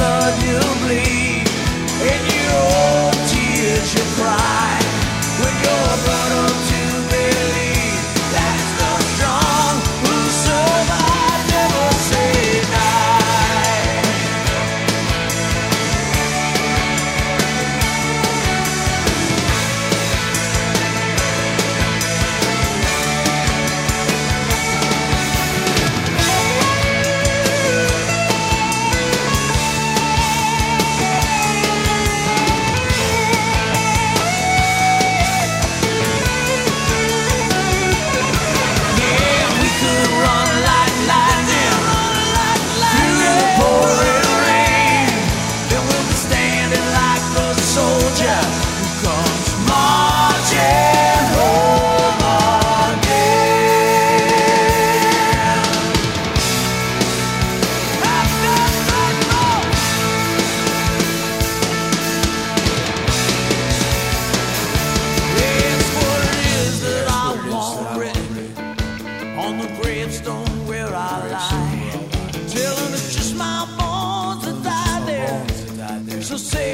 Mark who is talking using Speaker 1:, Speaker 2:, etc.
Speaker 1: blood you bleed. Você.